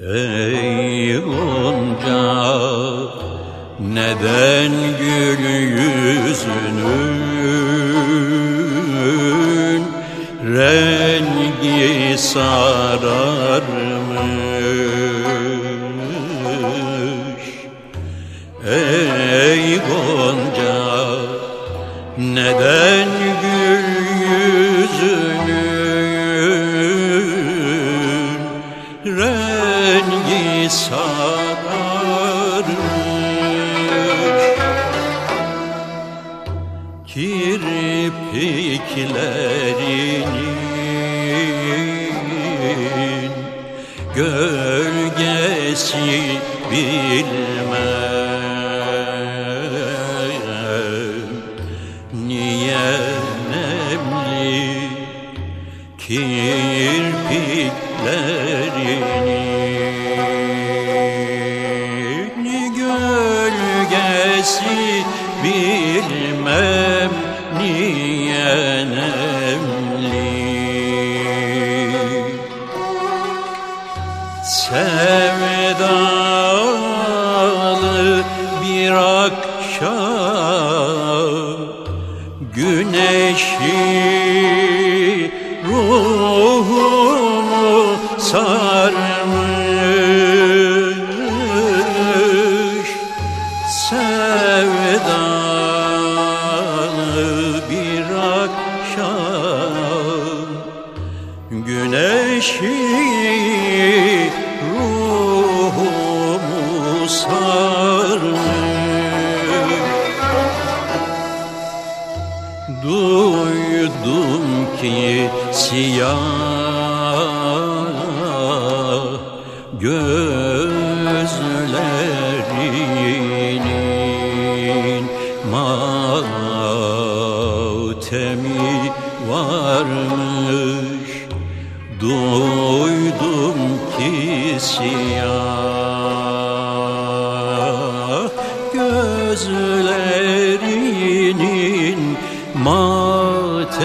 Ey Gonca neden gül yüzünün rengi sararmış? Ey Gonca neden gül yüzünün sararmış Kirpiklerinin gölgesi bilmem. Niye nemli kirpiklerinin gölgesi bilmem niye nemli. Sevdalı bir akşam Güneşi ruhumu sarmış akşam Güneşi ruhumu sarmış. Duydum ki siyah gözlerinin matemi varmış. Duydum ki siyah gözlerinin matemi